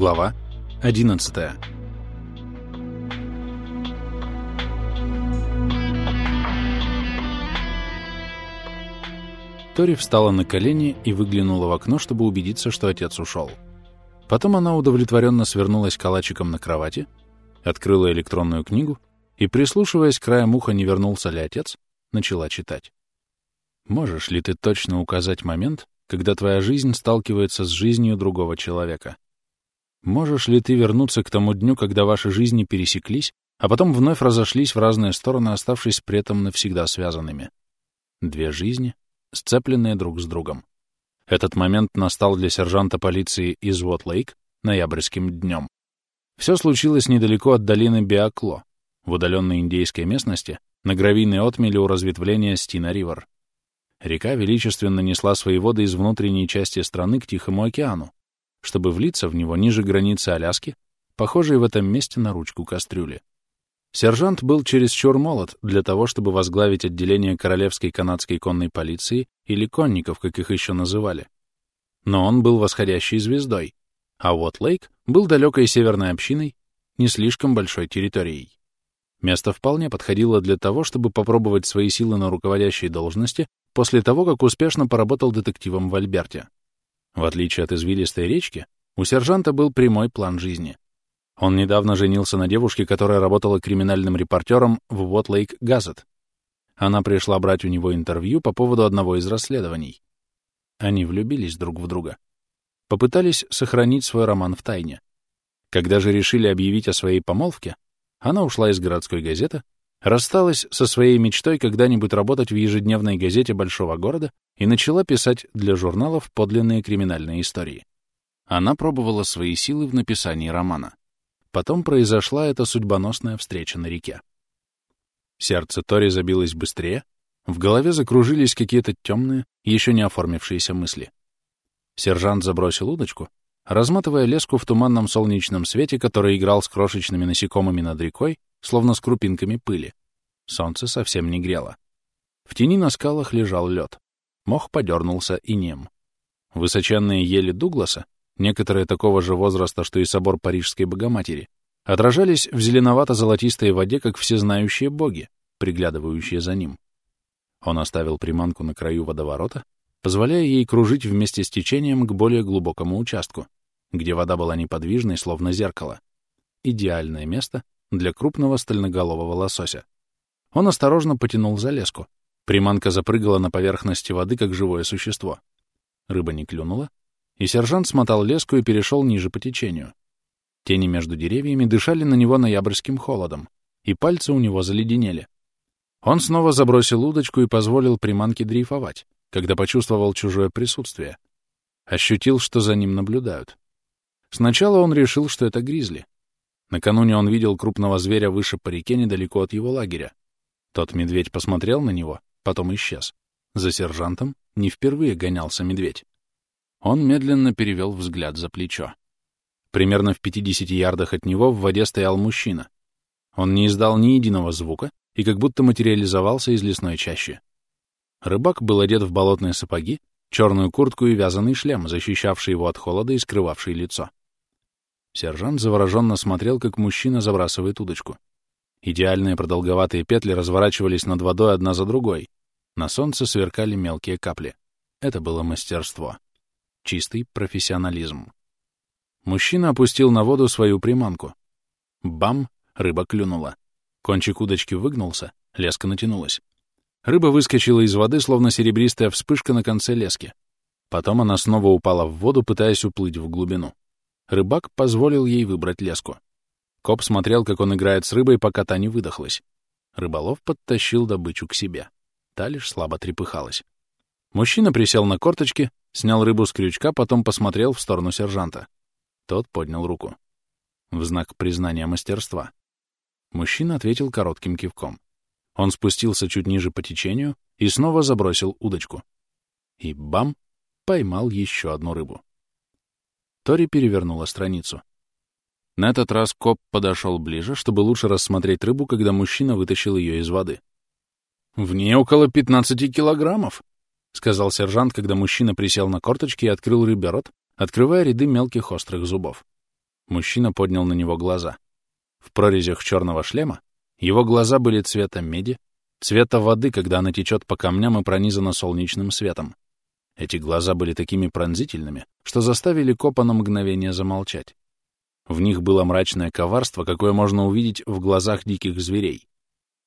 Глава 11 Тори встала на колени и выглянула в окно, чтобы убедиться, что отец ушел. Потом она удовлетворенно свернулась калачиком на кровати, открыла электронную книгу и, прислушиваясь краем уха, не вернулся ли отец, начала читать. Можешь ли ты точно указать момент, когда твоя жизнь сталкивается с жизнью другого человека? Можешь ли ты вернуться к тому дню, когда ваши жизни пересеклись, а потом вновь разошлись в разные стороны, оставшись при этом навсегда связанными? Две жизни, сцепленные друг с другом. Этот момент настал для сержанта полиции из Уот-Лейк ноябрьским днем. Все случилось недалеко от долины Биакло, в удаленной индейской местности, на гравийной отмеле у разветвления Стина-Ривер. Река величественно несла свои воды из внутренней части страны к Тихому океану, чтобы влиться в него ниже границы Аляски, похожей в этом месте на ручку кастрюли. Сержант был чересчур молод для того, чтобы возглавить отделение Королевской канадской конной полиции или конников, как их еще называли. Но он был восходящей звездой, а вот Лейк был далекой северной общиной, не слишком большой территорией. Место вполне подходило для того, чтобы попробовать свои силы на руководящей должности после того, как успешно поработал детективом в Альберте. В отличие от извилистой речки, у сержанта был прямой план жизни. Он недавно женился на девушке, которая работала криминальным репортером в Lake Gazette. Она пришла брать у него интервью по поводу одного из расследований. Они влюбились друг в друга. Попытались сохранить свой роман в тайне. Когда же решили объявить о своей помолвке, она ушла из городской газеты, рассталась со своей мечтой когда-нибудь работать в ежедневной газете большого города и начала писать для журналов подлинные криминальные истории. Она пробовала свои силы в написании романа. Потом произошла эта судьбоносная встреча на реке. Сердце Тори забилось быстрее, в голове закружились какие-то темные, еще не оформившиеся мысли. Сержант забросил удочку разматывая леску в туманном солнечном свете, который играл с крошечными насекомыми над рекой, словно с крупинками пыли. Солнце совсем не грело. В тени на скалах лежал лед. Мох подернулся и нем. Высоченные ели Дугласа, некоторые такого же возраста, что и собор Парижской Богоматери, отражались в зеленовато-золотистой воде, как всезнающие боги, приглядывающие за ним. Он оставил приманку на краю водоворота, позволяя ей кружить вместе с течением к более глубокому участку, где вода была неподвижной, словно зеркало. Идеальное место для крупного стальноголового лосося. Он осторожно потянул за леску. Приманка запрыгала на поверхности воды, как живое существо. Рыба не клюнула, и сержант смотал леску и перешел ниже по течению. Тени между деревьями дышали на него ноябрьским холодом, и пальцы у него заледенели. Он снова забросил удочку и позволил приманке дрейфовать, когда почувствовал чужое присутствие. Ощутил, что за ним наблюдают. Сначала он решил, что это гризли. Накануне он видел крупного зверя выше по реке недалеко от его лагеря. Тот медведь посмотрел на него, потом исчез. За сержантом не впервые гонялся медведь. Он медленно перевел взгляд за плечо. Примерно в 50 ярдах от него в воде стоял мужчина. Он не издал ни единого звука и как будто материализовался из лесной чащи. Рыбак был одет в болотные сапоги, черную куртку и вязаный шлем, защищавший его от холода и скрывавший лицо. Сержант завороженно смотрел, как мужчина забрасывает удочку. Идеальные продолговатые петли разворачивались над водой одна за другой. На солнце сверкали мелкие капли. Это было мастерство. Чистый профессионализм. Мужчина опустил на воду свою приманку. Бам! Рыба клюнула. Кончик удочки выгнулся, леска натянулась. Рыба выскочила из воды, словно серебристая вспышка на конце лески. Потом она снова упала в воду, пытаясь уплыть в глубину. Рыбак позволил ей выбрать леску. Коп смотрел, как он играет с рыбой, пока та не выдохлась. Рыболов подтащил добычу к себе. Та лишь слабо трепыхалась. Мужчина присел на корточки, снял рыбу с крючка, потом посмотрел в сторону сержанта. Тот поднял руку. В знак признания мастерства. Мужчина ответил коротким кивком. Он спустился чуть ниже по течению и снова забросил удочку. И бам! Поймал еще одну рыбу. Тори перевернула страницу. На этот раз коп подошел ближе, чтобы лучше рассмотреть рыбу, когда мужчина вытащил ее из воды. «В ней около 15 килограммов», — сказал сержант, когда мужчина присел на корточки и открыл рыбе рот, открывая ряды мелких острых зубов. Мужчина поднял на него глаза. В прорезях черного шлема его глаза были цвета меди, цвета воды, когда она течет по камням и пронизана солнечным светом. Эти глаза были такими пронзительными, что заставили копа на мгновение замолчать. В них было мрачное коварство, какое можно увидеть в глазах диких зверей.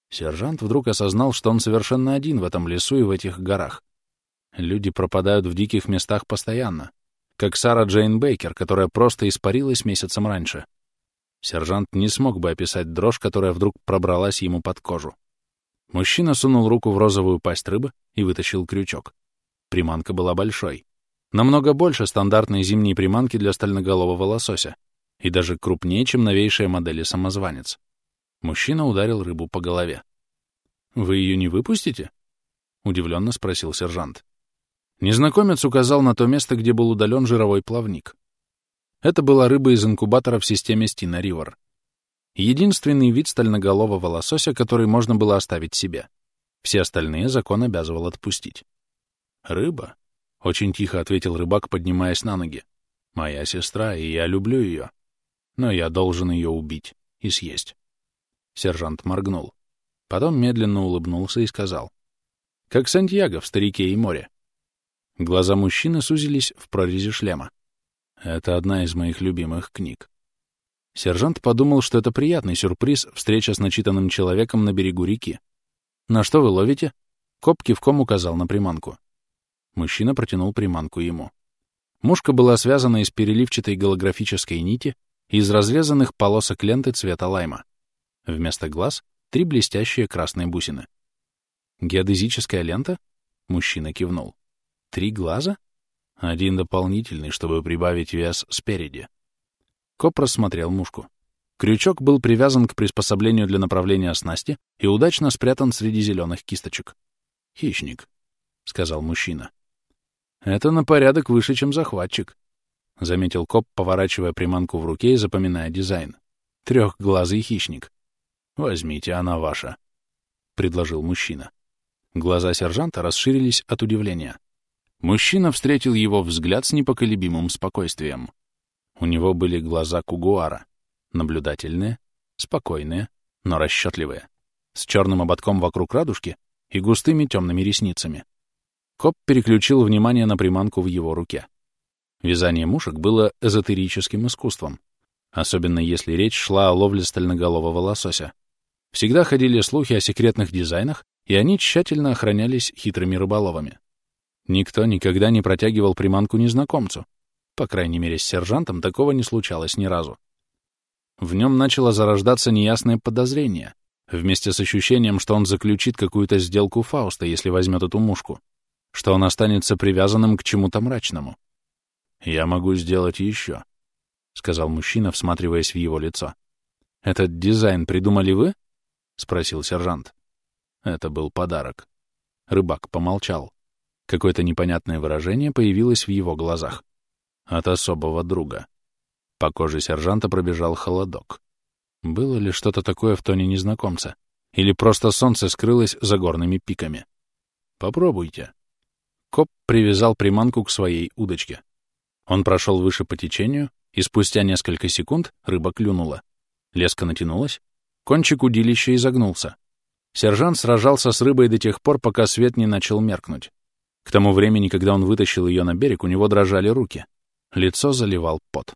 Сержант вдруг осознал, что он совершенно один в этом лесу и в этих горах. Люди пропадают в диких местах постоянно, как Сара Джейн Бейкер, которая просто испарилась месяцем раньше. Сержант не смог бы описать дрожь, которая вдруг пробралась ему под кожу. Мужчина сунул руку в розовую пасть рыбы и вытащил крючок. Приманка была большой. Намного больше стандартной зимней приманки для стальноголового лосося и даже крупнее, чем новейшая модель самозванец. Мужчина ударил рыбу по голове. «Вы ее не выпустите?» — удивленно спросил сержант. Незнакомец указал на то место, где был удален жировой плавник. Это была рыба из инкубатора в системе Стина Ривер. Единственный вид стальноголового лосося, который можно было оставить себе. Все остальные закон обязывал отпустить. «Рыба?» — очень тихо ответил рыбак, поднимаясь на ноги. «Моя сестра, и я люблю ее. Но я должен ее убить и съесть». Сержант моргнул. Потом медленно улыбнулся и сказал. «Как Сантьяго в «Старике и море». Глаза мужчины сузились в прорезе шлема. Это одна из моих любимых книг. Сержант подумал, что это приятный сюрприз — встреча с начитанным человеком на берегу реки. «На что вы ловите?» Коп кивком указал на приманку. Мужчина протянул приманку ему. Мушка была связана из переливчатой голографической нити и из разрезанных полосок ленты цвета лайма. Вместо глаз — три блестящие красные бусины. «Геодезическая лента?» — мужчина кивнул. Три глаза? Один дополнительный, чтобы прибавить вес спереди. Коп рассмотрел мушку. Крючок был привязан к приспособлению для направления снасти и удачно спрятан среди зеленых кисточек. «Хищник», — сказал мужчина. «Это на порядок выше, чем захватчик», — заметил коп, поворачивая приманку в руке и запоминая дизайн. «Трехглазый хищник». «Возьмите, она ваша», — предложил мужчина. Глаза сержанта расширились от удивления. Мужчина встретил его взгляд с непоколебимым спокойствием. У него были глаза кугуара, наблюдательные, спокойные, но расчетливые, с черным ободком вокруг радужки и густыми темными ресницами. Коп переключил внимание на приманку в его руке. Вязание мушек было эзотерическим искусством, особенно если речь шла о ловле стальноголового лосося. Всегда ходили слухи о секретных дизайнах, и они тщательно охранялись хитрыми рыболовами. Никто никогда не протягивал приманку незнакомцу. По крайней мере, с сержантом такого не случалось ни разу. В нем начало зарождаться неясное подозрение, вместе с ощущением, что он заключит какую-то сделку Фауста, если возьмет эту мушку, что он останется привязанным к чему-то мрачному. «Я могу сделать еще», — сказал мужчина, всматриваясь в его лицо. «Этот дизайн придумали вы?» — спросил сержант. Это был подарок. Рыбак помолчал. Какое-то непонятное выражение появилось в его глазах. От особого друга. По коже сержанта пробежал холодок. Было ли что-то такое в тоне незнакомца? Или просто солнце скрылось за горными пиками? Попробуйте. Коп привязал приманку к своей удочке. Он прошел выше по течению, и спустя несколько секунд рыба клюнула. Леска натянулась, кончик удилища изогнулся. Сержант сражался с рыбой до тех пор, пока свет не начал меркнуть. К тому времени, когда он вытащил ее на берег, у него дрожали руки. Лицо заливал пот.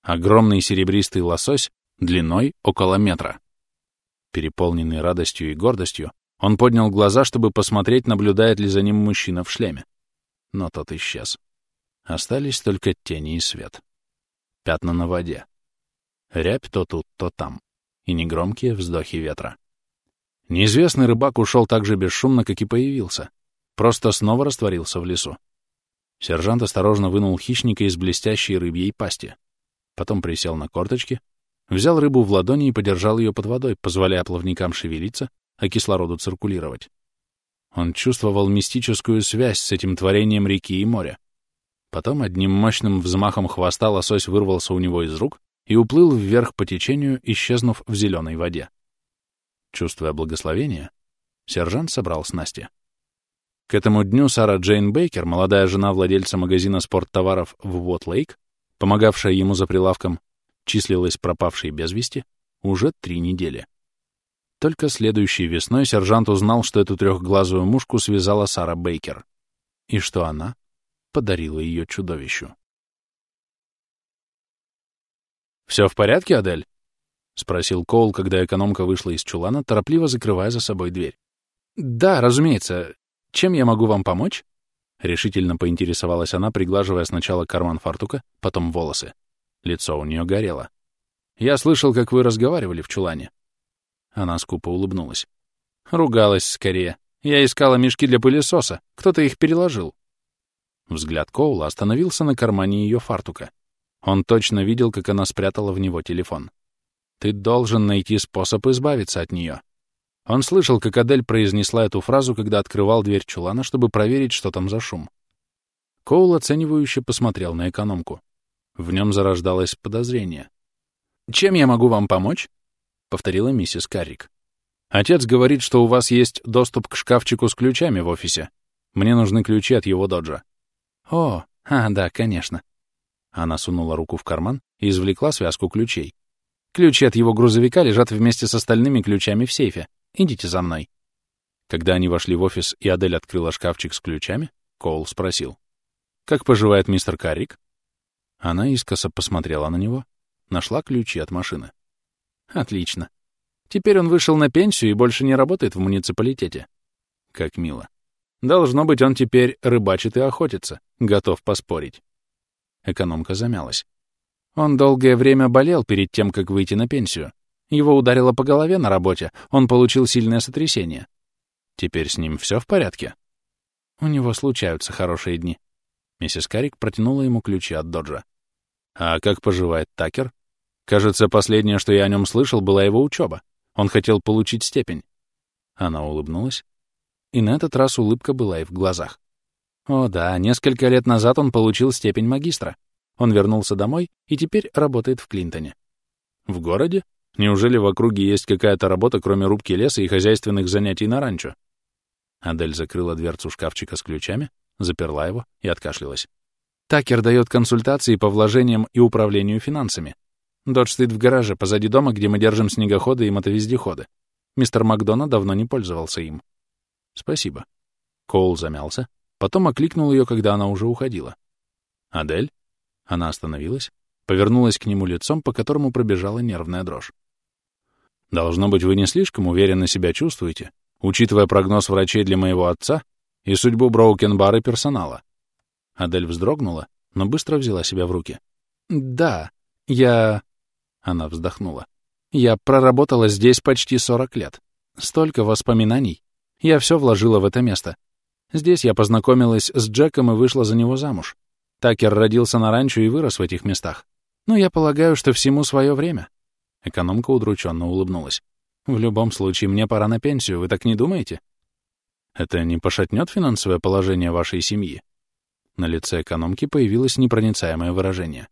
Огромный серебристый лосось длиной около метра. Переполненный радостью и гордостью, он поднял глаза, чтобы посмотреть, наблюдает ли за ним мужчина в шлеме. Но тот исчез. Остались только тени и свет. Пятна на воде. Рябь то тут, то там. И негромкие вздохи ветра. Неизвестный рыбак ушел так же бесшумно, как и появился. Просто снова растворился в лесу. Сержант осторожно вынул хищника из блестящей рыбьей пасти. Потом присел на корточки, взял рыбу в ладони и подержал ее под водой, позволяя плавникам шевелиться, а кислороду циркулировать. Он чувствовал мистическую связь с этим творением реки и моря. Потом одним мощным взмахом хвоста лосось вырвался у него из рук и уплыл вверх по течению, исчезнув в зеленой воде. Чувствуя благословение, сержант собрал снасти. К этому дню Сара Джейн Бейкер, молодая жена владельца магазина спорттоваров в Уот-Лейк, помогавшая ему за прилавком, числилась пропавшей без вести уже три недели. Только следующей весной сержант узнал, что эту трехглазую мушку связала Сара Бейкер, и что она подарила ее чудовищу. «Все в порядке, Адель?» — спросил Коул, когда экономка вышла из чулана, торопливо закрывая за собой дверь. «Да, разумеется. Чем я могу вам помочь?» Решительно поинтересовалась она, приглаживая сначала карман фартука, потом волосы. Лицо у нее горело. «Я слышал, как вы разговаривали в чулане». Она скупо улыбнулась. «Ругалась скорее. Я искала мешки для пылесоса. Кто-то их переложил». Взгляд Коула остановился на кармане ее фартука. Он точно видел, как она спрятала в него телефон. «Ты должен найти способ избавиться от нее». Он слышал, как Адель произнесла эту фразу, когда открывал дверь чулана, чтобы проверить, что там за шум. Коул оценивающе посмотрел на экономку. В нем зарождалось подозрение. «Чем я могу вам помочь?» — повторила миссис Каррик. «Отец говорит, что у вас есть доступ к шкафчику с ключами в офисе. Мне нужны ключи от его доджа». «О, а, да, конечно». Она сунула руку в карман и извлекла связку ключей. «Ключи от его грузовика лежат вместе с остальными ключами в сейфе. Идите за мной». Когда они вошли в офис и Адель открыла шкафчик с ключами, Коул спросил. «Как поживает мистер Каррик?» Она искоса посмотрела на него, нашла ключи от машины. «Отлично. Теперь он вышел на пенсию и больше не работает в муниципалитете». Как мило. Должно быть, он теперь рыбачит и охотится, готов поспорить. Экономка замялась. Он долгое время болел перед тем, как выйти на пенсию. Его ударило по голове на работе, он получил сильное сотрясение. Теперь с ним все в порядке? У него случаются хорошие дни. Миссис Карик протянула ему ключи от доджа. А как поживает Такер? Кажется, последнее, что я о нем слышал, была его учеба. Он хотел получить степень. Она улыбнулась, и на этот раз улыбка была и в глазах. О да, несколько лет назад он получил степень магистра. Он вернулся домой и теперь работает в Клинтоне. В городе? Неужели в округе есть какая-то работа, кроме рубки леса и хозяйственных занятий на ранчо? Адель закрыла дверцу шкафчика с ключами, заперла его и откашлялась. Такер дает консультации по вложениям и управлению финансами. Додж стоит в гараже позади дома, где мы держим снегоходы и мотовездеходы. Мистер Макдона давно не пользовался им. Спасибо. Коул замялся, потом окликнул ее, когда она уже уходила. «Адель?» Она остановилась, повернулась к нему лицом, по которому пробежала нервная дрожь. Должно быть, вы не слишком уверенно себя чувствуете, учитывая прогноз врачей для моего отца и судьбу Броукен-бара персонала. Адель вздрогнула, но быстро взяла себя в руки. «Да, я...» Она вздохнула. «Я проработала здесь почти 40 лет. Столько воспоминаний. Я все вложила в это место. Здесь я познакомилась с Джеком и вышла за него замуж. Такер родился на ранчо и вырос в этих местах. Но я полагаю, что всему свое время. Экономка удрученно улыбнулась. «В любом случае, мне пора на пенсию, вы так не думаете?» «Это не пошатнет финансовое положение вашей семьи?» На лице экономки появилось непроницаемое выражение.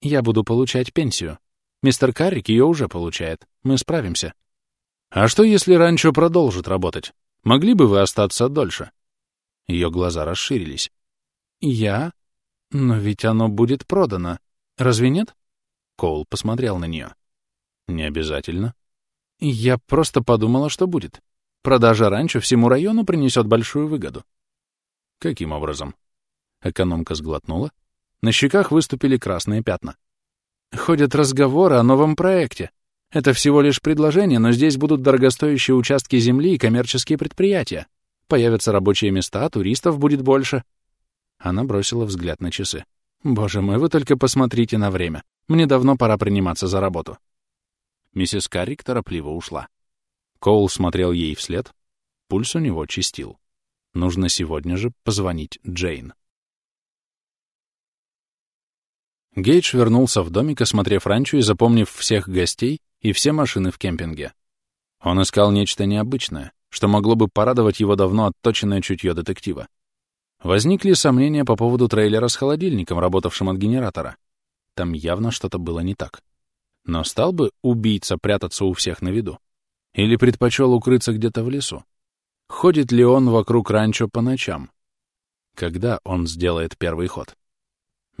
«Я буду получать пенсию. Мистер Каррик ее уже получает. Мы справимся». «А что, если ранчо продолжит работать? Могли бы вы остаться дольше?» Ее глаза расширились. «Я? Но ведь оно будет продано. Разве нет?» Коул посмотрел на нее. Не обязательно. Я просто подумала, что будет. Продажа ранчо всему району принесет большую выгоду. Каким образом? Экономка сглотнула. На щеках выступили красные пятна. Ходят разговоры о новом проекте. Это всего лишь предложение, но здесь будут дорогостоящие участки земли и коммерческие предприятия. Появятся рабочие места, туристов будет больше. Она бросила взгляд на часы. Боже мой, вы только посмотрите на время. Мне давно пора приниматься за работу. Миссис Каррик торопливо ушла. Коул смотрел ей вслед. Пульс у него чистил. Нужно сегодня же позвонить Джейн. Гейдж вернулся в домик, осмотрев ранчо и запомнив всех гостей и все машины в кемпинге. Он искал нечто необычное, что могло бы порадовать его давно отточенное чутье детектива. Возникли сомнения по поводу трейлера с холодильником, работавшим от генератора. Там явно что-то было не так. Но стал бы убийца прятаться у всех на виду? Или предпочел укрыться где-то в лесу? Ходит ли он вокруг ранчо по ночам? Когда он сделает первый ход?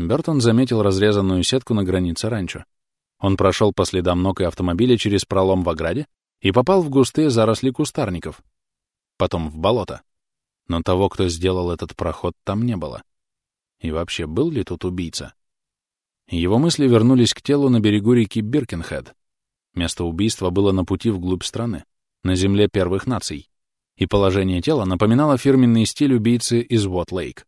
Бертон заметил разрезанную сетку на границе ранчо. Он прошел по следам ног и автомобиля через пролом в ограде и попал в густые заросли кустарников, потом в болото. Но того, кто сделал этот проход, там не было. И вообще, был ли тут убийца? Его мысли вернулись к телу на берегу реки Биркенхед. Место убийства было на пути вглубь страны, на земле первых наций, и положение тела напоминало фирменный стиль убийцы из Уот-Лейк.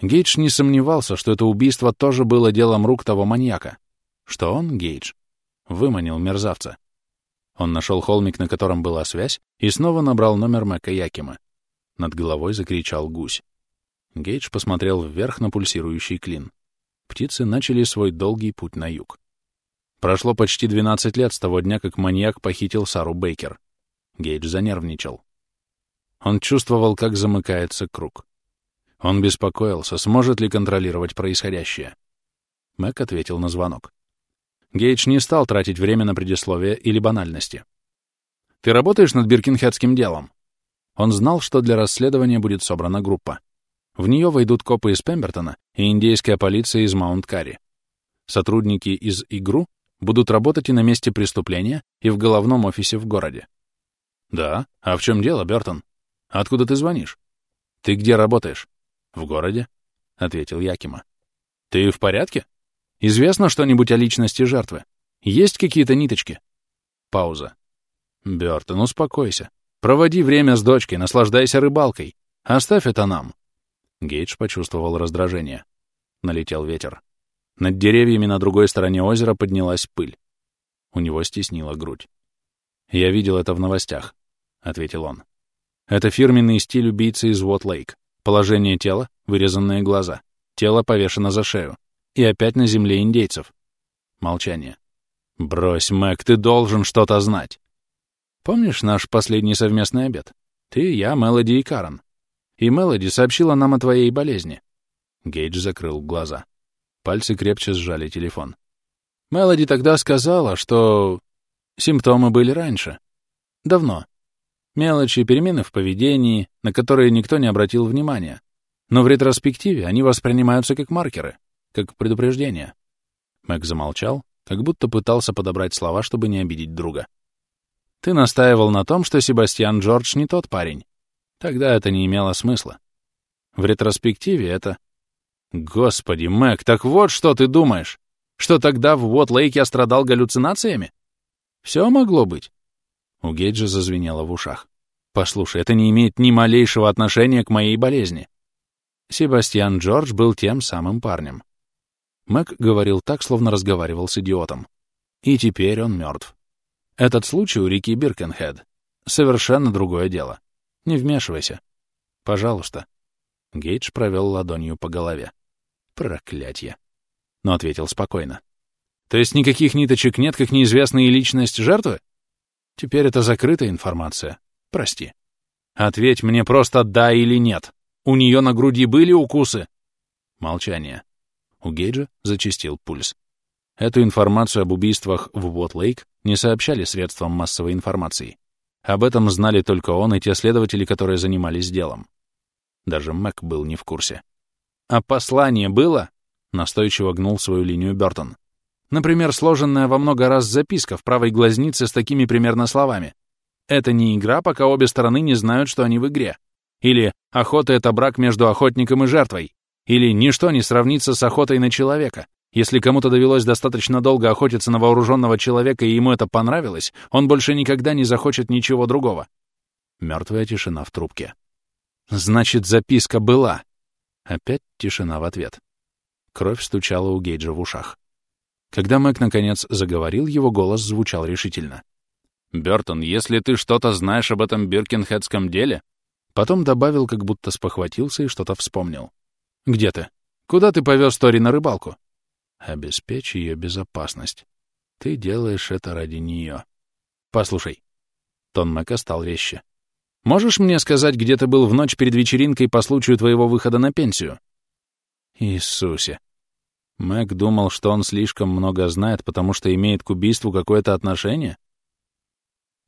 Гейдж не сомневался, что это убийство тоже было делом рук того маньяка, что он, Гейдж, выманил мерзавца. Он нашел холмик, на котором была связь, и снова набрал номер Мэка Якима. Над головой закричал гусь. Гейдж посмотрел вверх на пульсирующий клин. Птицы начали свой долгий путь на юг. Прошло почти 12 лет с того дня, как маньяк похитил Сару Бейкер. Гейдж занервничал. Он чувствовал, как замыкается круг. Он беспокоился, сможет ли контролировать происходящее. Мэг ответил на звонок. Гейдж не стал тратить время на предисловие или банальности. «Ты работаешь над Биркинхедским делом?» Он знал, что для расследования будет собрана группа. В нее войдут копы из Пембертона и индейская полиция из Маунт-Карри. Сотрудники из ИГРУ будут работать и на месте преступления, и в головном офисе в городе. «Да? А в чем дело, Бертон? Откуда ты звонишь?» «Ты где работаешь?» «В городе», — ответил Якима. «Ты в порядке?» Известно что-нибудь о личности жертвы? Есть какие-то ниточки? Пауза. Бёртон, успокойся. Проводи время с дочкой, наслаждайся рыбалкой. Оставь это нам. Гейдж почувствовал раздражение. Налетел ветер. Над деревьями на другой стороне озера поднялась пыль. У него стеснила грудь. «Я видел это в новостях», — ответил он. «Это фирменный стиль убийцы из Уот-Лейк. Положение тела, вырезанные глаза. Тело повешено за шею и опять на земле индейцев. Молчание. «Брось, Мэг, ты должен что-то знать. Помнишь наш последний совместный обед? Ты, я, Мелоди и Карен. И Мелоди сообщила нам о твоей болезни». Гейдж закрыл глаза. Пальцы крепче сжали телефон. Мелоди тогда сказала, что симптомы были раньше. Давно. Мелочи, перемены в поведении, на которые никто не обратил внимания. Но в ретроспективе они воспринимаются как маркеры как предупреждение. Мэг замолчал, как будто пытался подобрать слова, чтобы не обидеть друга. Ты настаивал на том, что Себастьян Джордж не тот парень. Тогда это не имело смысла. В ретроспективе это... Господи, Мэг, так вот что ты думаешь? Что тогда в Уот-Лейке я страдал галлюцинациями? Все могло быть. У Гейджа зазвенело в ушах. Послушай, это не имеет ни малейшего отношения к моей болезни. Себастьян Джордж был тем самым парнем. Мэг говорил так, словно разговаривал с идиотом. И теперь он мертв. Этот случай у реки Биркенхед. Совершенно другое дело. Не вмешивайся. Пожалуйста. Гейдж провел ладонью по голове. Проклятье. Но ответил спокойно. То есть никаких ниточек нет, как неизвестная личность жертвы? Теперь это закрытая информация. Прости. Ответь мне просто да или нет. У нее на груди были укусы? Молчание. У Гейджа зачастил пульс. Эту информацию об убийствах в Уот-Лейк не сообщали средствам массовой информации. Об этом знали только он и те следователи, которые занимались делом. Даже Мэг был не в курсе. «А послание было?» — настойчиво гнул свою линию Бёртон. Например, сложенная во много раз записка в правой глазнице с такими примерно словами. «Это не игра, пока обе стороны не знают, что они в игре». Или «Охота — это брак между охотником и жертвой». Или ничто не сравнится с охотой на человека. Если кому-то довелось достаточно долго охотиться на вооруженного человека, и ему это понравилось, он больше никогда не захочет ничего другого. Мертвая тишина в трубке. «Значит, записка была!» Опять тишина в ответ. Кровь стучала у Гейджа в ушах. Когда Мэг наконец заговорил, его голос звучал решительно. «Бёртон, если ты что-то знаешь об этом биркинхедском деле...» Потом добавил, как будто спохватился и что-то вспомнил. «Где ты? Куда ты повез Тори на рыбалку?» «Обеспечь ее безопасность. Ты делаешь это ради нее. Послушай». Тон Мэка стал резче. «Можешь мне сказать, где ты был в ночь перед вечеринкой по случаю твоего выхода на пенсию?» «Иисусе!» Мэг думал, что он слишком много знает, потому что имеет к убийству какое-то отношение?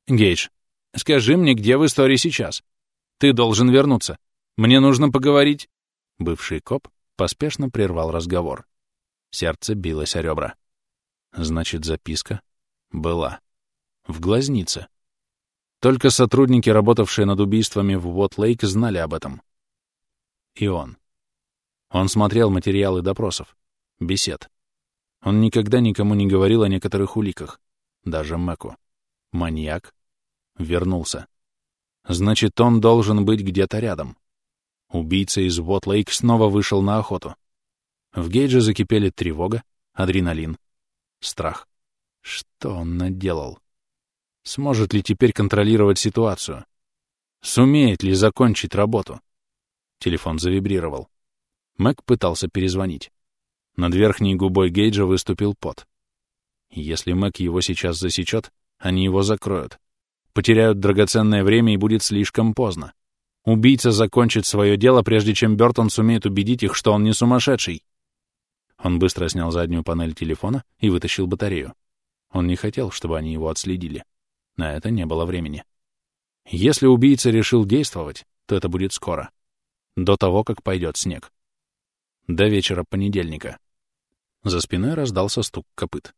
«Гейдж, скажи мне, где в истории сейчас? Ты должен вернуться. Мне нужно поговорить...» Бывший коп поспешно прервал разговор. Сердце билось о ребра. Значит, записка была. В глазнице. Только сотрудники, работавшие над убийствами в Уот-Лейк, знали об этом. И он. Он смотрел материалы допросов, бесед. Он никогда никому не говорил о некоторых уликах, даже Мэку. Маньяк вернулся. Значит, он должен быть где-то рядом. Убийца из Уот-Лейк снова вышел на охоту. В Гейдже закипели тревога, адреналин, страх. Что он наделал? Сможет ли теперь контролировать ситуацию? Сумеет ли закончить работу? Телефон завибрировал. Мэг пытался перезвонить. Над верхней губой Гейджа выступил пот. Если Мэг его сейчас засечет, они его закроют. Потеряют драгоценное время и будет слишком поздно. Убийца закончит свое дело, прежде чем Бертон сумеет убедить их, что он не сумасшедший. Он быстро снял заднюю панель телефона и вытащил батарею. Он не хотел, чтобы они его отследили. На это не было времени. Если убийца решил действовать, то это будет скоро. До того, как пойдет снег. До вечера понедельника. За спиной раздался стук копыт.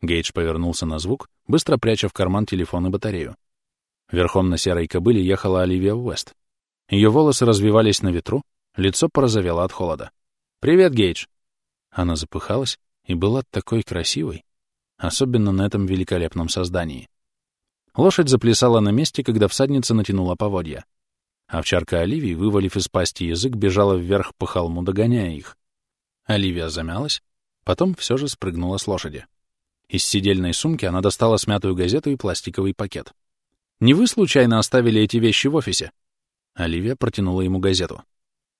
Гейдж повернулся на звук, быстро пряча в карман телефон и батарею. Верхом на серой кобыле ехала Оливия Уэст. Ее волосы развивались на ветру, лицо порозовело от холода. «Привет, Гейдж!» Она запыхалась и была такой красивой, особенно на этом великолепном создании. Лошадь заплясала на месте, когда всадница натянула поводья. Овчарка Оливии, вывалив из пасти язык, бежала вверх по холму, догоняя их. Оливия замялась, потом все же спрыгнула с лошади. Из сидельной сумки она достала смятую газету и пластиковый пакет. «Не вы случайно оставили эти вещи в офисе?» Оливия протянула ему газету.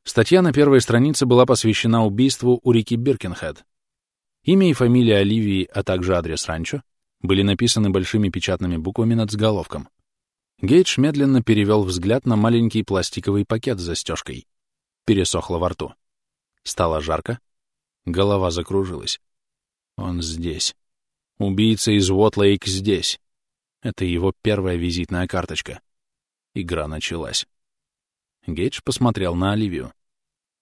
Статья на первой странице была посвящена убийству у реки Биркенхед. Имя и фамилия Оливии, а также адрес ранчо были написаны большими печатными буквами над заголовком. Гейдж медленно перевел взгляд на маленький пластиковый пакет с застежкой. Пересохло во рту. Стало жарко. Голова закружилась. Он здесь. Убийца из Уотлейк здесь. Это его первая визитная карточка. Игра началась. Гейдж посмотрел на Оливию.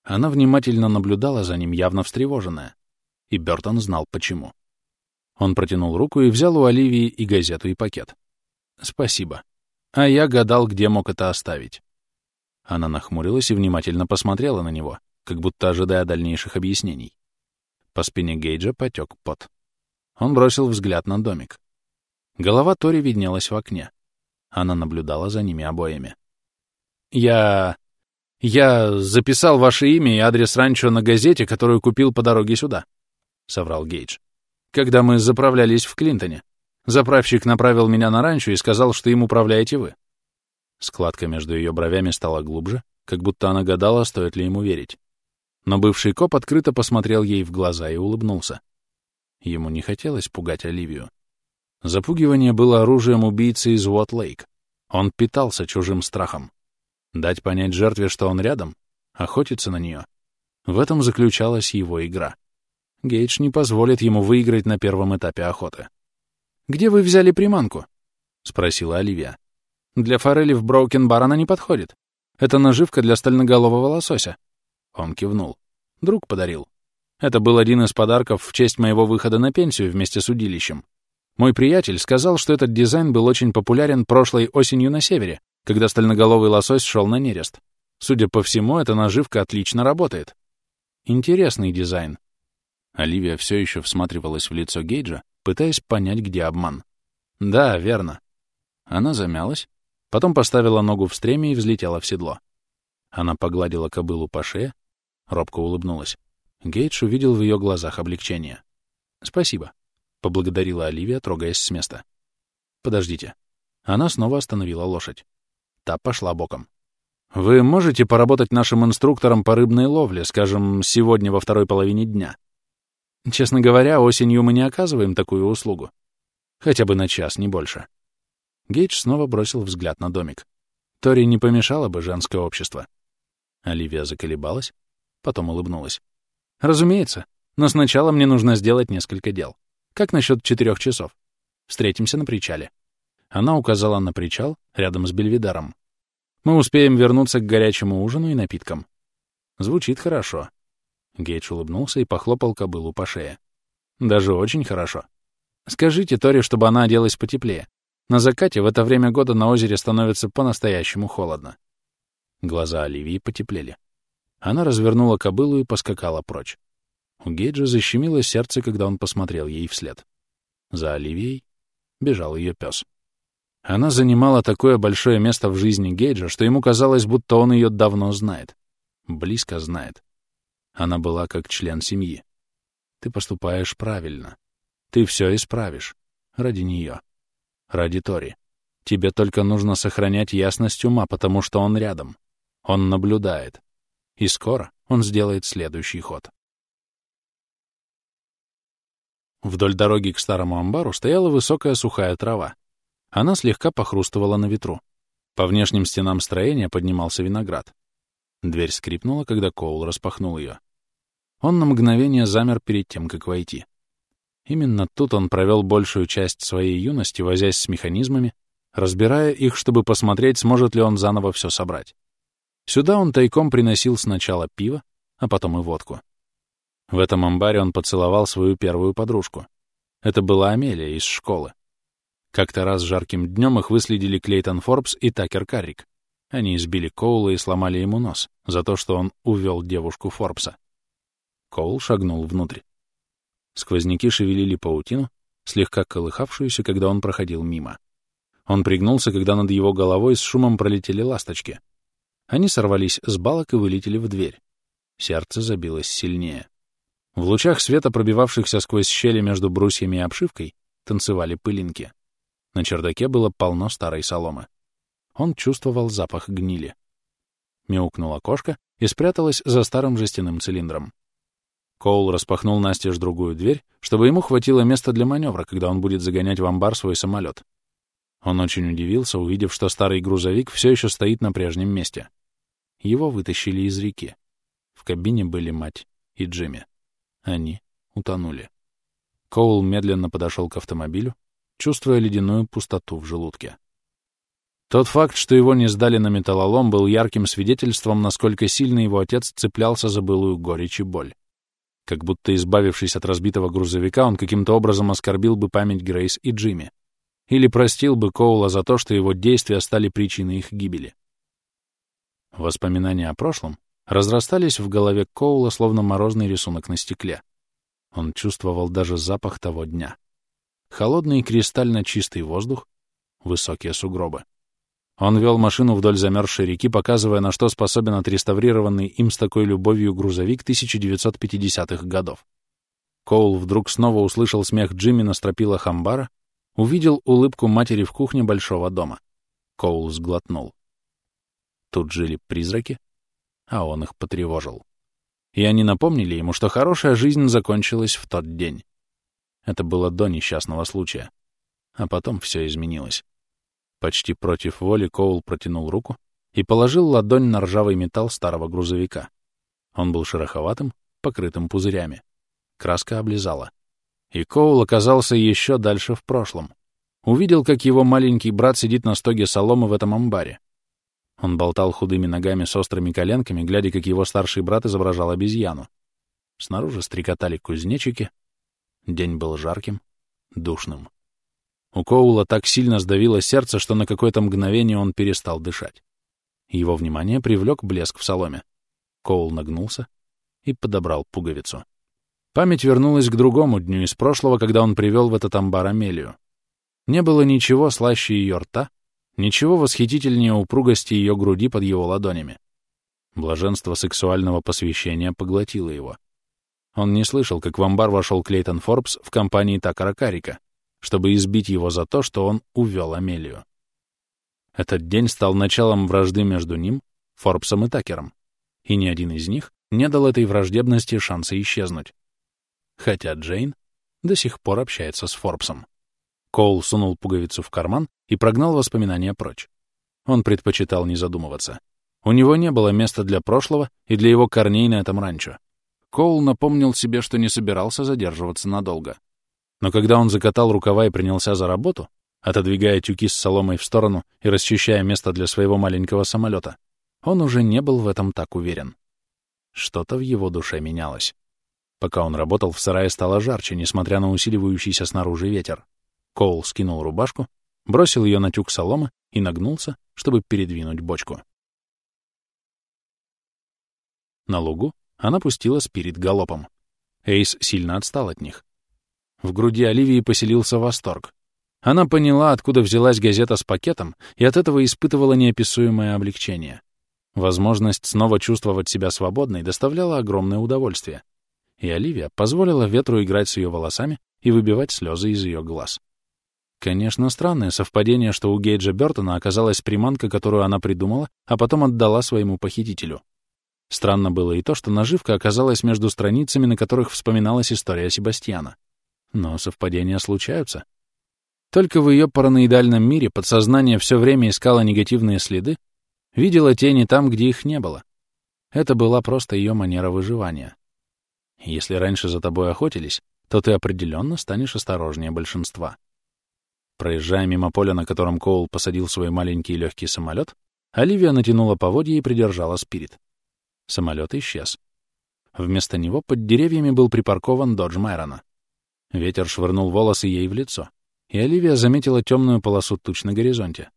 Она внимательно наблюдала за ним, явно встревоженная. И Бертон знал, почему. Он протянул руку и взял у Оливии и газету, и пакет. «Спасибо. А я гадал, где мог это оставить». Она нахмурилась и внимательно посмотрела на него, как будто ожидая дальнейших объяснений. По спине Гейджа потек пот. Он бросил взгляд на домик. Голова Тори виднелась в окне. Она наблюдала за ними обоими. «Я... я записал ваше имя и адрес ранчо на газете, которую купил по дороге сюда», — соврал Гейдж. «Когда мы заправлялись в Клинтоне, заправщик направил меня на ранчо и сказал, что им управляете вы». Складка между ее бровями стала глубже, как будто она гадала, стоит ли ему верить. Но бывший коп открыто посмотрел ей в глаза и улыбнулся. Ему не хотелось пугать Оливию. Запугивание было оружием убийцы из Уот-Лейк. Он питался чужим страхом. Дать понять жертве, что он рядом, охотиться на нее. В этом заключалась его игра. Гейдж не позволит ему выиграть на первом этапе охоты. «Где вы взяли приманку?» — спросила Оливия. «Для форели в Броукен-бар она не подходит. Это наживка для стальноголового лосося». Он кивнул. Друг подарил. Это был один из подарков в честь моего выхода на пенсию вместе с удилищем. Мой приятель сказал, что этот дизайн был очень популярен прошлой осенью на севере, когда стальноголовый лосось шел на нерест. Судя по всему, эта наживка отлично работает. Интересный дизайн. Оливия все еще всматривалась в лицо Гейджа, пытаясь понять, где обман. Да, верно. Она замялась, потом поставила ногу в стреме и взлетела в седло. Она погладила кобылу по шее, робко улыбнулась. Гейдж увидел в ее глазах облегчение. «Спасибо», — поблагодарила Оливия, трогаясь с места. «Подождите». Она снова остановила лошадь. Та пошла боком. «Вы можете поработать нашим инструктором по рыбной ловле, скажем, сегодня во второй половине дня?» «Честно говоря, осенью мы не оказываем такую услугу. Хотя бы на час, не больше». Гейдж снова бросил взгляд на домик. Тори не помешало бы женское общество. Оливия заколебалась, потом улыбнулась. Разумеется, но сначала мне нужно сделать несколько дел. Как насчет четырех часов? Встретимся на причале. Она указала на причал рядом с Бельвидаром. Мы успеем вернуться к горячему ужину и напиткам. Звучит хорошо. Гейдж улыбнулся и похлопал кобылу по шее. Даже очень хорошо. Скажите Тори, чтобы она оделась потеплее. На закате в это время года на озере становится по-настоящему холодно. Глаза Оливии потеплели. Она развернула кобылу и поскакала прочь. У Гейджа защемило сердце, когда он посмотрел ей вслед. За Оливией бежал ее пес. Она занимала такое большое место в жизни Гейджа, что ему казалось, будто он ее давно знает. Близко знает. Она была как член семьи. Ты поступаешь правильно. Ты все исправишь. Ради нее. Ради Тори. Тебе только нужно сохранять ясность ума, потому что он рядом. Он наблюдает. И скоро он сделает следующий ход. Вдоль дороги к старому амбару стояла высокая сухая трава. Она слегка похрустывала на ветру. По внешним стенам строения поднимался виноград. Дверь скрипнула, когда Коул распахнул ее. Он на мгновение замер перед тем, как войти. Именно тут он провел большую часть своей юности, возясь с механизмами, разбирая их, чтобы посмотреть, сможет ли он заново все собрать. Сюда он тайком приносил сначала пиво, а потом и водку. В этом амбаре он поцеловал свою первую подружку. Это была Амелия из школы. Как-то раз жарким днем их выследили Клейтон Форбс и Такер Каррик. Они избили Коула и сломали ему нос за то, что он увел девушку Форбса. Коул шагнул внутрь. Сквозняки шевелили паутину, слегка колыхавшуюся, когда он проходил мимо. Он пригнулся, когда над его головой с шумом пролетели ласточки. Они сорвались с балок и вылетели в дверь. Сердце забилось сильнее. В лучах света, пробивавшихся сквозь щели между брусьями и обшивкой, танцевали пылинки. На чердаке было полно старой соломы. Он чувствовал запах гнили. Мяукнула кошка и спряталась за старым жестяным цилиндром. Коул распахнул настежь другую дверь, чтобы ему хватило места для маневра, когда он будет загонять в амбар свой самолет. Он очень удивился, увидев, что старый грузовик все еще стоит на прежнем месте. Его вытащили из реки. В кабине были мать и Джимми. Они утонули. Коул медленно подошел к автомобилю, чувствуя ледяную пустоту в желудке. Тот факт, что его не сдали на металлолом, был ярким свидетельством, насколько сильно его отец цеплялся за былую горечь и боль. Как будто избавившись от разбитого грузовика, он каким-то образом оскорбил бы память Грейс и Джимми. Или простил бы Коула за то, что его действия стали причиной их гибели. Воспоминания о прошлом разрастались в голове Коула, словно морозный рисунок на стекле. Он чувствовал даже запах того дня. Холодный кристально чистый воздух, высокие сугробы. Он вел машину вдоль замерзшей реки, показывая, на что способен отреставрированный им с такой любовью грузовик 1950-х годов. Коул вдруг снова услышал смех Джимми на стропилах амбара, увидел улыбку матери в кухне большого дома. Коул сглотнул. Тут жили призраки, а он их потревожил. И они напомнили ему, что хорошая жизнь закончилась в тот день. Это было до несчастного случая. А потом все изменилось. Почти против воли Коул протянул руку и положил ладонь на ржавый металл старого грузовика. Он был шероховатым, покрытым пузырями. Краска облизала. И Коул оказался еще дальше в прошлом. Увидел, как его маленький брат сидит на стоге соломы в этом амбаре. Он болтал худыми ногами с острыми коленками, глядя, как его старший брат изображал обезьяну. Снаружи стрекотали кузнечики. День был жарким, душным. У Коула так сильно сдавило сердце, что на какое-то мгновение он перестал дышать. Его внимание привлек блеск в соломе. Коул нагнулся и подобрал пуговицу. Память вернулась к другому дню из прошлого, когда он привел в этот амбар Амелию. Не было ничего слаще ее рта, Ничего восхитительнее упругости ее груди под его ладонями. Блаженство сексуального посвящения поглотило его. Он не слышал, как в амбар вошел Клейтон Форбс в компании Такара Карика, чтобы избить его за то, что он увел Амелию. Этот день стал началом вражды между ним, Форбсом и Такером, и ни один из них не дал этой враждебности шанса исчезнуть. Хотя Джейн до сих пор общается с Форбсом. Коул сунул пуговицу в карман и прогнал воспоминания прочь. Он предпочитал не задумываться. У него не было места для прошлого и для его корней на этом ранчо. Коул напомнил себе, что не собирался задерживаться надолго. Но когда он закатал рукава и принялся за работу, отодвигая тюки с соломой в сторону и расчищая место для своего маленького самолета, он уже не был в этом так уверен. Что-то в его душе менялось. Пока он работал, в сарае стало жарче, несмотря на усиливающийся снаружи ветер. Коул скинул рубашку, бросил ее на тюк соломы и нагнулся, чтобы передвинуть бочку. На лугу она пустила спирит галопом. Эйс сильно отстал от них. В груди Оливии поселился восторг. Она поняла, откуда взялась газета с пакетом, и от этого испытывала неописуемое облегчение. Возможность снова чувствовать себя свободной доставляла огромное удовольствие. И Оливия позволила ветру играть с ее волосами и выбивать слезы из ее глаз. Конечно, странное совпадение, что у Гейджа Бертона оказалась приманка, которую она придумала, а потом отдала своему похитителю. Странно было и то, что наживка оказалась между страницами, на которых вспоминалась история Себастьяна. Но совпадения случаются. Только в ее параноидальном мире подсознание все время искало негативные следы, видело тени там, где их не было. Это была просто ее манера выживания. Если раньше за тобой охотились, то ты определенно станешь осторожнее большинства. Проезжая мимо поля, на котором Коул посадил свой маленький легкий самолет, Оливия натянула поводья и придержала спирит. Самолет исчез. Вместо него под деревьями был припаркован Додж Майрона. Ветер швырнул волосы ей в лицо, и Оливия заметила темную полосу туч на горизонте.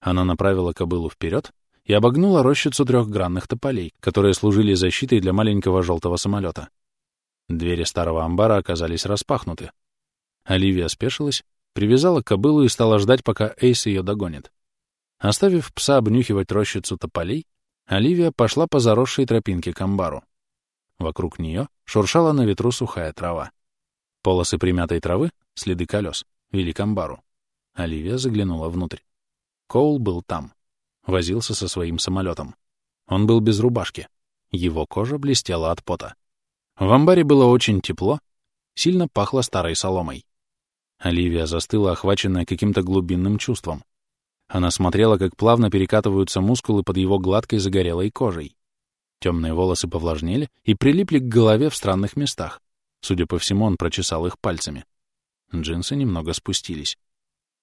Она направила кобылу вперед и обогнула рощицу трехгранных тополей, которые служили защитой для маленького желтого самолета. Двери старого амбара оказались распахнуты. Оливия спешилась, привязала кобылу и стала ждать, пока Эйс ее догонит. Оставив пса обнюхивать рощицу тополей, Оливия пошла по заросшей тропинке к амбару. Вокруг нее шуршала на ветру сухая трава. Полосы примятой травы, следы колес, вели к амбару. Оливия заглянула внутрь. Коул был там. Возился со своим самолетом. Он был без рубашки. Его кожа блестела от пота. В амбаре было очень тепло, сильно пахло старой соломой. Оливия застыла, охваченная каким-то глубинным чувством. Она смотрела, как плавно перекатываются мускулы под его гладкой загорелой кожей. Темные волосы повлажнели и прилипли к голове в странных местах. Судя по всему, он прочесал их пальцами. Джинсы немного спустились.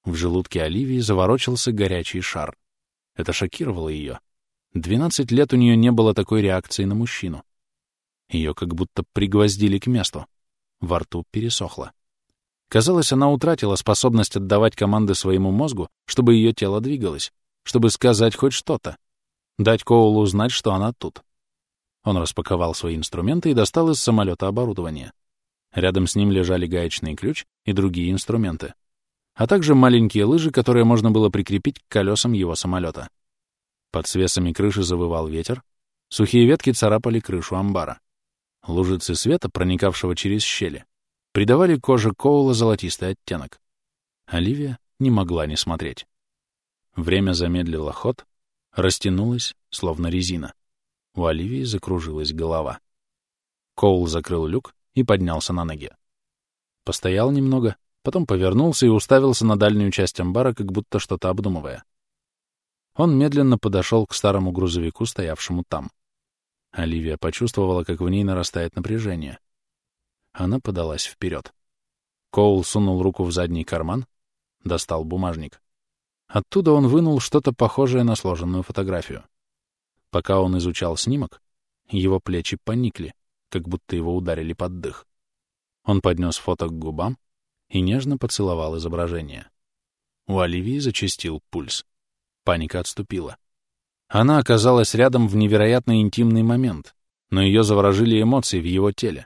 В желудке Оливии заворочился горячий шар. Это шокировало ее. Двенадцать лет у нее не было такой реакции на мужчину. Ее как будто пригвоздили к месту. Во рту пересохло. Казалось, она утратила способность отдавать команды своему мозгу, чтобы ее тело двигалось, чтобы сказать хоть что-то, дать Коулу узнать, что она тут. Он распаковал свои инструменты и достал из самолета оборудование. Рядом с ним лежали гаечный ключ и другие инструменты, а также маленькие лыжи, которые можно было прикрепить к колесам его самолета. Под свесами крыши завывал ветер, сухие ветки царапали крышу амбара. Лужицы света, проникавшего через щели, придавали коже Коула золотистый оттенок. Оливия не могла не смотреть. Время замедлило ход, растянулось, словно резина. У Оливии закружилась голова. Коул закрыл люк и поднялся на ноги. Постоял немного, потом повернулся и уставился на дальнюю часть амбара, как будто что-то обдумывая. Он медленно подошел к старому грузовику, стоявшему там. Оливия почувствовала, как в ней нарастает напряжение. Она подалась вперед. Коул сунул руку в задний карман, достал бумажник. Оттуда он вынул что-то похожее на сложенную фотографию. Пока он изучал снимок, его плечи поникли, как будто его ударили под дых. Он поднес фото к губам и нежно поцеловал изображение. У Оливии зачастил пульс. Паника отступила. Она оказалась рядом в невероятно интимный момент, но ее заворожили эмоции в его теле.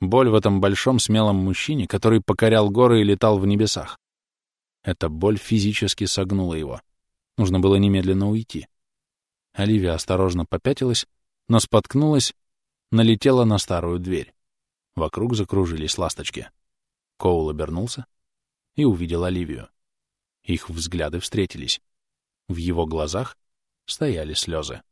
Боль в этом большом смелом мужчине, который покорял горы и летал в небесах. Эта боль физически согнула его. Нужно было немедленно уйти. Оливия осторожно попятилась, но споткнулась, налетела на старую дверь. Вокруг закружились ласточки. Коул обернулся и увидел Оливию. Их взгляды встретились. В его глазах стояли слезы.